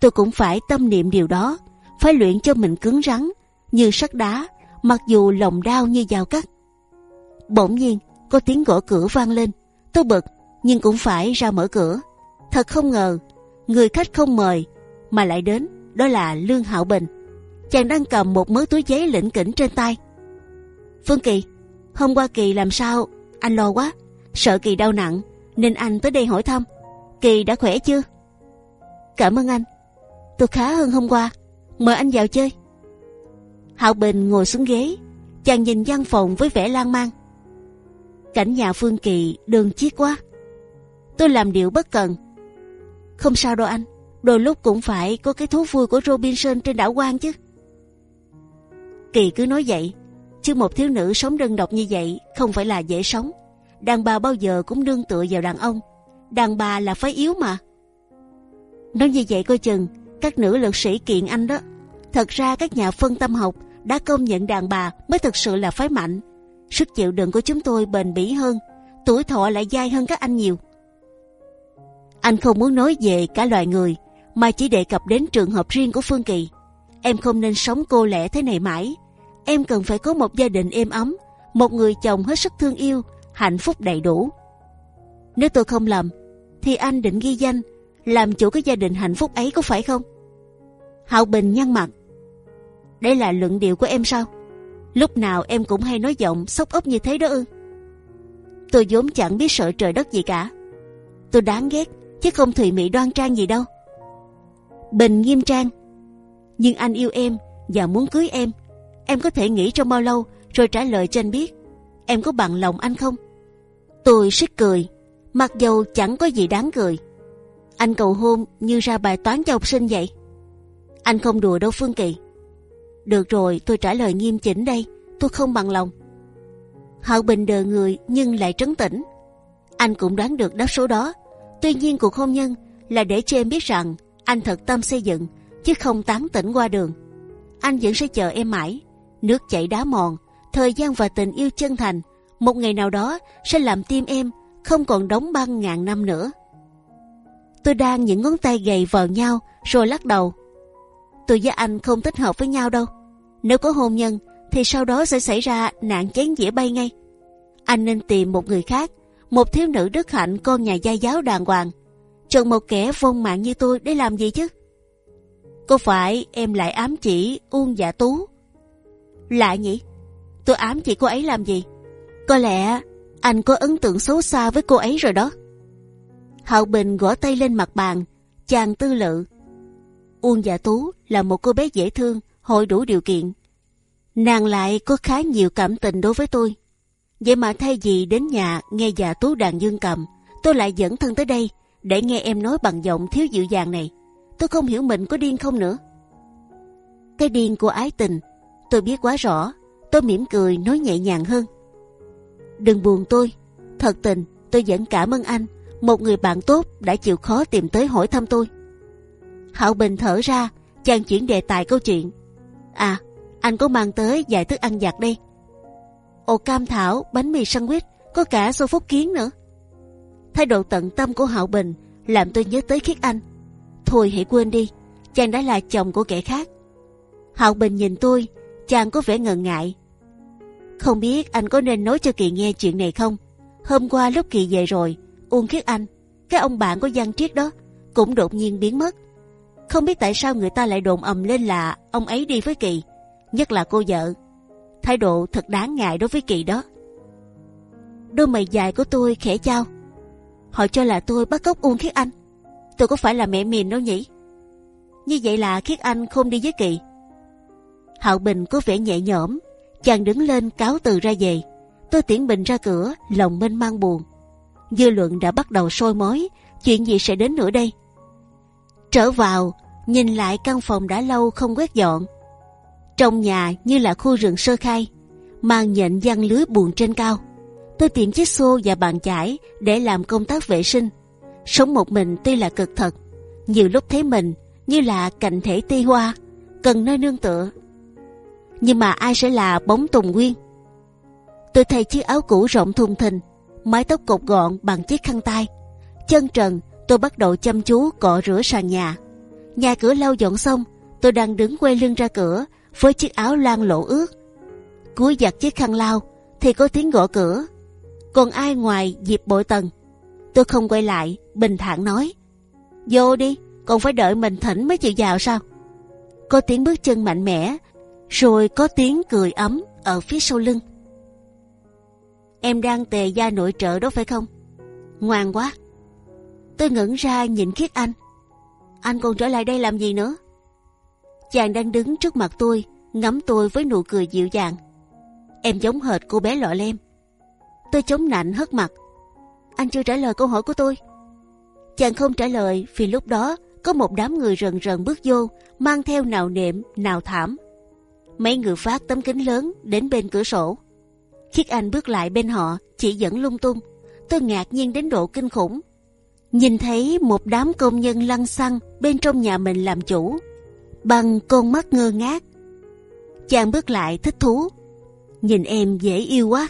tôi cũng phải tâm niệm điều đó phải luyện cho mình cứng rắn như sắt đá mặc dù lòng đau như dao cắt. Bỗng nhiên có tiếng gõ cửa vang lên, tôi bực nhưng cũng phải ra mở cửa. Thật không ngờ người khách không mời mà lại đến, đó là Lương Hạo Bình. Chàng đang cầm một mớ túi giấy lỉnh kỉnh trên tay. Phương Kỳ, hôm qua Kỳ làm sao? Anh lo quá, sợ Kỳ đau nặng nên anh tới đây hỏi thăm. Kỳ đã khỏe chưa? Cảm ơn anh, tôi khá hơn hôm qua. Mời anh vào chơi. Hạo Bình ngồi xuống ghế, chàng nhìn văn phòng với vẻ lan man. Cảnh nhà Phương Kỳ đơn chiếc quá. Tôi làm điều bất cần. Không sao đâu anh, đôi lúc cũng phải có cái thú vui của Robinson trên đảo quan chứ. Kỳ cứ nói vậy, chứ một thiếu nữ sống đơn độc như vậy không phải là dễ sống. Đàn bà bao giờ cũng nương tựa vào đàn ông. Đàn bà là phái yếu mà. Nói như vậy coi chừng, các nữ lực sĩ kiện anh đó. Thật ra các nhà phân tâm học đã công nhận đàn bà mới thực sự là phái mạnh. Sức chịu đựng của chúng tôi bền bỉ hơn, tuổi thọ lại dai hơn các anh nhiều. Anh không muốn nói về cả loài người, mà chỉ đề cập đến trường hợp riêng của Phương Kỳ. Em không nên sống cô lẻ thế này mãi. Em cần phải có một gia đình êm ấm, một người chồng hết sức thương yêu, hạnh phúc đầy đủ. Nếu tôi không làm thì anh định ghi danh làm chủ cái gia đình hạnh phúc ấy có phải không? Hạo Bình nhăn mặt. Đây là luận điệu của em sao? Lúc nào em cũng hay nói giọng sốc ốc như thế đó ư? Tôi vốn chẳng biết sợ trời đất gì cả. Tôi đáng ghét chứ không thùy mị đoan trang gì đâu. Bình nghiêm trang. Nhưng anh yêu em và muốn cưới em. Em có thể nghĩ trong bao lâu rồi trả lời cho anh biết. Em có bằng lòng anh không? Tôi sức cười, mặc dầu chẳng có gì đáng cười. Anh cầu hôn như ra bài toán cho học sinh vậy. Anh không đùa đâu Phương Kỳ. Được rồi, tôi trả lời nghiêm chỉnh đây. Tôi không bằng lòng. Hạo Bình đờ người nhưng lại trấn tĩnh. Anh cũng đoán được đáp số đó. Tuy nhiên cuộc hôn nhân là để cho em biết rằng anh thật tâm xây dựng, chứ không tán tỉnh qua đường. Anh vẫn sẽ chờ em mãi. Nước chảy đá mòn, thời gian và tình yêu chân thành, một ngày nào đó sẽ làm tim em không còn đóng băng ngàn năm nữa. Tôi đang những ngón tay gầy vào nhau rồi lắc đầu. Tôi với anh không thích hợp với nhau đâu. Nếu có hôn nhân thì sau đó sẽ xảy ra nạn chén dĩa bay ngay. Anh nên tìm một người khác, một thiếu nữ đức hạnh con nhà gia giáo đàng hoàng. Chọn một kẻ vong mạng như tôi để làm gì chứ? Có phải em lại ám chỉ Uông Dạ Tú? Lạ nhỉ? Tôi ám chỉ cô ấy làm gì? Có lẽ anh có ấn tượng xấu xa với cô ấy rồi đó. Hạo Bình gõ tay lên mặt bàn, chàng tư lự. Uông Dạ Tú là một cô bé dễ thương, hội đủ điều kiện. Nàng lại có khá nhiều cảm tình đối với tôi. Vậy mà thay vì đến nhà nghe Dạ Tú đàn dương cầm, tôi lại dẫn thân tới đây để nghe em nói bằng giọng thiếu dịu dàng này. Tôi không hiểu mình có điên không nữa. Cái điên của ái tình, tôi biết quá rõ. Tôi mỉm cười nói nhẹ nhàng hơn. Đừng buồn tôi, thật tình tôi vẫn cảm ơn anh một người bạn tốt đã chịu khó tìm tới hỏi thăm tôi. Hạo Bình thở ra, chàng chuyển đề tài câu chuyện. À, anh có mang tới vài thức ăn vặt đây. Ồ cam thảo, bánh mì sandwich, có cả xô phúc kiến nữa. Thái độ tận tâm của Hạo Bình làm tôi nhớ tới Khiết Anh. Thôi hãy quên đi, chàng đã là chồng của kẻ khác. Hạo Bình nhìn tôi, chàng có vẻ ngần ngại. Không biết anh có nên nói cho Kỳ nghe chuyện này không? Hôm qua lúc Kỳ về rồi, Uông Khiết Anh, cái ông bạn của Giang Triết đó, cũng đột nhiên biến mất. Không biết tại sao người ta lại đồn ầm lên là ông ấy đi với Kỳ, nhất là cô vợ. Thái độ thật đáng ngại đối với Kỳ đó. Đôi mày dài của tôi khẽ trao. Họ cho là tôi bắt cóc Uông Khiết Anh. Tôi có phải là mẹ miền đâu nhỉ? Như vậy là Khiết Anh không đi với Kỳ. Hạo Bình có vẻ nhẹ nhõm, chàng đứng lên cáo từ ra về. Tôi tiễn Bình ra cửa, lòng mênh mang buồn dư luận đã bắt đầu sôi mối, chuyện gì sẽ đến nữa đây? Trở vào, nhìn lại căn phòng đã lâu không quét dọn. Trong nhà như là khu rừng sơ khai, mang nhện giăng lưới buồn trên cao. Tôi tìm chiếc xô và bàn chải để làm công tác vệ sinh. Sống một mình tuy là cực thật, nhiều lúc thấy mình như là cành thể ti hoa, cần nơi nương tựa. Nhưng mà ai sẽ là bóng tùng nguyên? Tôi thay chiếc áo cũ rộng thùng thình, mái tóc cột gọn bằng chiếc khăn tay. Chân trần, tôi bắt đầu chăm chú cọ rửa sàn nhà. Nhà cửa lau dọn xong, tôi đang đứng quay lưng ra cửa với chiếc áo loang lỗ ướt. Cúi giặt chiếc khăn lau thì có tiếng gõ cửa. Còn ai ngoài dịp bội tần? Tôi không quay lại, bình thản nói: vô đi, còn phải đợi mình thỉnh mới chịu vào sao? Có tiếng bước chân mạnh mẽ, rồi có tiếng cười ấm ở phía sau lưng. Em đang tề gia nội trợ đó phải không? Ngoan quá. Tôi ngẩn ra nhìn khiết anh. Anh còn trở lại đây làm gì nữa? Chàng đang đứng trước mặt tôi, ngắm tôi với nụ cười dịu dàng. Em giống hệt cô bé lọ lem. Tôi chống nạnh hất mặt. Anh chưa trả lời câu hỏi của tôi. Chàng không trả lời vì lúc đó có một đám người rần rần bước vô, mang theo nào nệm, nào thảm. Mấy người phát tấm kính lớn đến bên cửa sổ. Khiết Anh bước lại bên họ, chỉ dẫn lung tung. Tôi ngạc nhiên đến độ kinh khủng. Nhìn thấy một đám công nhân lăn xăng bên trong nhà mình làm chủ, bằng con mắt ngơ ngác. Chàng bước lại thích thú. Nhìn em dễ yêu quá.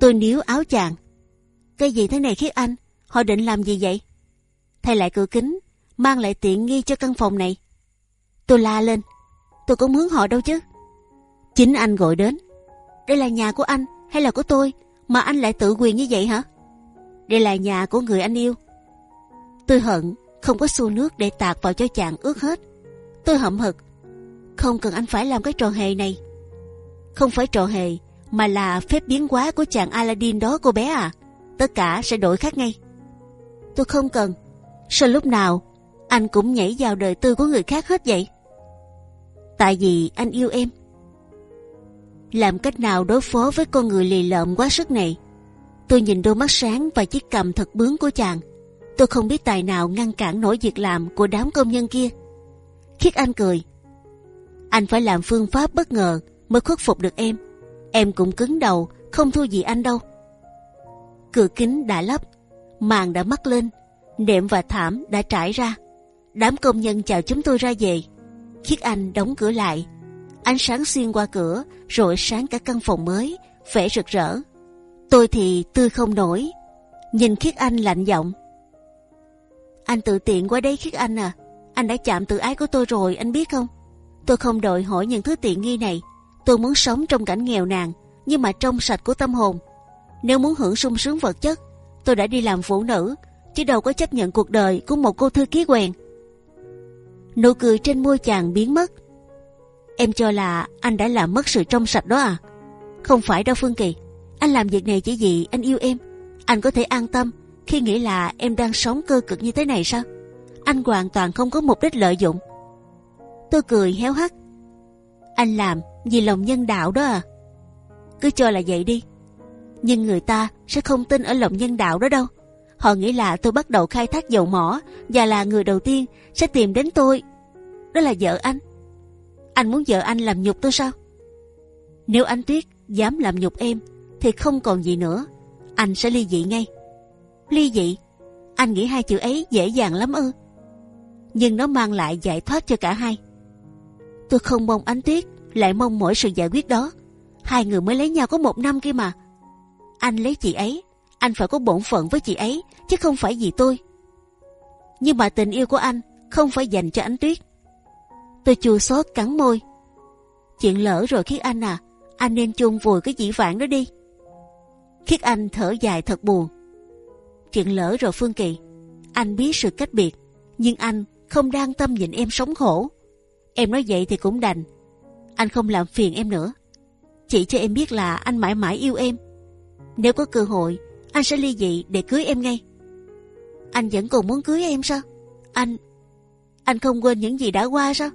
Tôi níu áo chàng. Cái gì thế này khiết anh? Họ định làm gì vậy? Thay lại cửa kính, mang lại tiện nghi cho căn phòng này. Tôi la lên. Tôi có hướng họ đâu chứ. Chính anh gọi đến. Đây là nhà của anh hay là của tôi mà anh lại tự quyền như vậy hả? Đây là nhà của người anh yêu. Tôi hận không có xu nước để tạt vào cho chàng ướt hết. Tôi hậm hực. Không cần anh phải làm cái trò hề này. Không phải trò hề mà là phép biến hóa của chàng Aladdin đó cô bé à. Tất cả sẽ đổi khác ngay. Tôi không cần. Sao lúc nào anh cũng nhảy vào đời tư của người khác hết vậy? Tại vì anh yêu em. Làm cách nào đối phó với con người lì lợm quá sức này? Tôi nhìn đôi mắt sáng và chiếc cầm thật bướng của chàng. Tôi không biết tài nào ngăn cản nổi việc làm của đám công nhân kia. Khiết Anh cười. Anh phải làm phương pháp bất ngờ mới khuất phục được em. Em cũng cứng đầu, không thua gì anh đâu. Cửa kính đã lắp, màn đã mắc lên, nệm và thảm đã trải ra. Đám công nhân chào chúng tôi ra về. Khiết Anh đóng cửa lại. Ánh sáng xuyên qua cửa, rồi sáng cả căn phòng mới, vẻ rực rỡ. Tôi thì tươi không nổi. Nhìn Khiết Anh lạnh giọng. Anh tự tiện qua đây Khiết Anh à. Anh đã chạm tự ái của tôi rồi, anh biết không? Tôi không đòi hỏi những thứ tiện nghi này. Tôi muốn sống trong cảnh nghèo nàn, nhưng mà trong sạch của tâm hồn. Nếu muốn hưởng sung sướng vật chất, tôi đã đi làm phụ nữ, chứ đâu có chấp nhận cuộc đời của một cô thư ký quèn. Nụ cười trên môi chàng biến mất. Em cho là anh đã làm mất sự trong sạch đó à? Không phải đâu Phương Kỳ. Anh làm việc này chỉ vì anh yêu em. Anh có thể an tâm khi nghĩ là em đang sống cơ cực như thế này sao? Anh hoàn toàn không có mục đích lợi dụng. Tôi cười héo hắt. Anh làm vì lòng nhân đạo đó à? Cứ cho là vậy đi. Nhưng người ta sẽ không tin ở lòng nhân đạo đó đâu. Họ nghĩ là tôi bắt đầu khai thác dầu mỏ và là người đầu tiên sẽ tìm đến tôi. Đó là vợ anh. Anh muốn vợ anh làm nhục tôi sao? Nếu anh Tuyết dám làm nhục em, thì không còn gì nữa. Anh sẽ ly dị ngay. Ly dị? Anh nghĩ hai chữ ấy dễ dàng lắm ư? Nhưng nó mang lại giải thoát cho cả hai. Tôi không mong anh Tuyết lại mong mỗi sự giải quyết đó. Hai người mới lấy nhau có một năm kia mà. Anh lấy chị ấy, anh phải có bổn phận với chị ấy, chứ không phải vì tôi. Nhưng mà tình yêu của anh không phải dành cho ánh tuyết. Tôi chua xót cắn môi. Chuyện lỡ rồi khiết anh à, anh nên chôn vùi cái dĩ vãng đó đi. Khiết anh thở dài thật buồn. Chuyện lỡ rồi Phương Kỳ, anh biết sự cách biệt, nhưng anh không đang tâm nhìn em sống khổ. Em nói vậy thì cũng đành. Anh không làm phiền em nữa. Chỉ cho em biết là anh mãi mãi yêu em. Nếu có cơ hội, anh sẽ ly dị để cưới em ngay. Anh vẫn còn muốn cưới em sao? Anh, anh không quên những gì đã qua sao?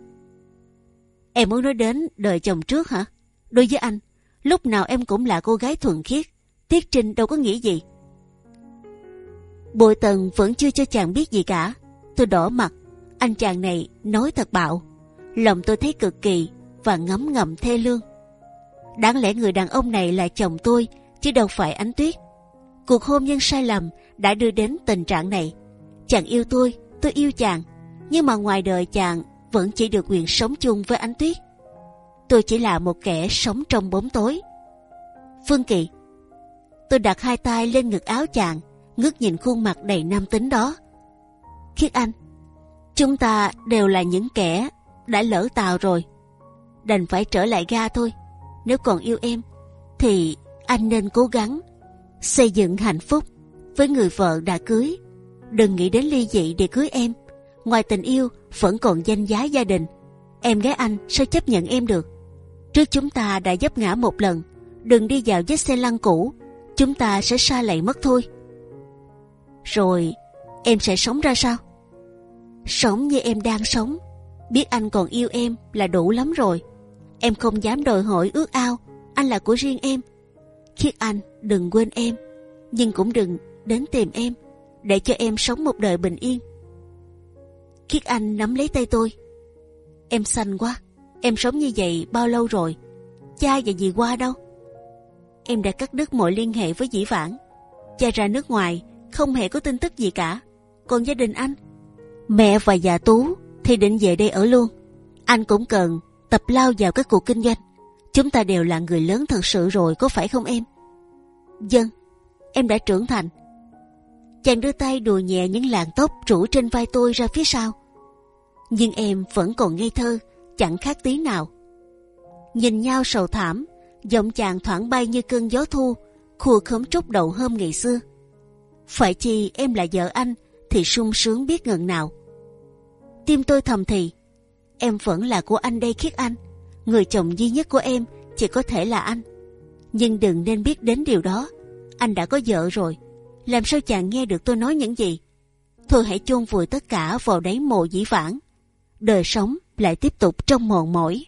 Em muốn nói đến đời chồng trước hả? Đối với anh, lúc nào em cũng là cô gái thuần khiết. Tiết Trinh đâu có nghĩ gì. Bội Tần vẫn chưa cho chàng biết gì cả. Tôi đỏ mặt. Anh chàng này nói thật bạo. Lòng tôi thấy cực kỳ và ngấm ngầm thê lương. Đáng lẽ người đàn ông này là chồng tôi, chứ đâu phải ánh tuyết. Cuộc hôn nhân sai lầm đã đưa đến tình trạng này. Chàng yêu tôi, tôi yêu chàng, nhưng mà ngoài đời chàng vẫn chỉ được quyền sống chung với ánh tuyết. Tôi chỉ là một kẻ sống trong bóng tối. Phương Kỳ, tôi đặt hai tay lên ngực áo chàng, ngước nhìn khuôn mặt đầy nam tính đó. Khiết Anh, chúng ta đều là những kẻ đã lỡ tàu rồi, đành phải trở lại ga thôi. Nếu còn yêu em, thì anh nên cố gắng xây dựng hạnh phúc với người vợ đã cưới. Đừng nghĩ đến ly dị để cưới em. Ngoài tình yêu vẫn còn danh giá gia đình. Em gái anh sao chấp nhận em được? Trước chúng ta đã dấp ngã một lần, đừng đi vào vết xe lăn cũ. Chúng ta sẽ xa lạy mất thôi. Rồi em sẽ sống ra sao? Sống như em đang sống. Biết anh còn yêu em là đủ lắm rồi. Em không dám đòi hỏi ước ao. Anh là của riêng em Khiết Anh đừng quên em, nhưng cũng đừng đến tìm em để cho em sống một đời bình yên. Khiết Anh nắm lấy tay tôi. Em xanh quá, em sống như vậy bao lâu rồi? Cha và dì qua đâu? Em đã cắt đứt mọi liên hệ với dĩ vãng. Cha ra nước ngoài, không hề có tin tức gì cả. Còn gia đình anh, mẹ và già Tú thì định về đây ở luôn. Anh cũng cần tập lao vào các cuộc kinh doanh. Chúng ta đều là người lớn thật sự rồi có phải không em? Dân, em đã trưởng thành, Chàng đưa tay đùa nhẹ những làn tóc rủ trên vai tôi ra phía sau. Nhưng em vẫn còn ngây thơ, chẳng khác tí nào. Nhìn nhau sầu thảm, giọng chàng thoảng bay như cơn gió thu, khua khóm trúc đầu hôm ngày xưa. Phải chi em là vợ anh thì sung sướng biết ngần nào. Tim tôi thầm thì, em vẫn là của anh đây khiết anh. Người chồng duy nhất của em chỉ có thể là anh. Nhưng đừng nên biết đến điều đó. Anh đã có vợ rồi. Làm sao chàng nghe được tôi nói những gì? Thôi hãy chôn vùi tất cả vào đáy mồ dĩ vãng. Đời sống lại tiếp tục trong mòn mỏi.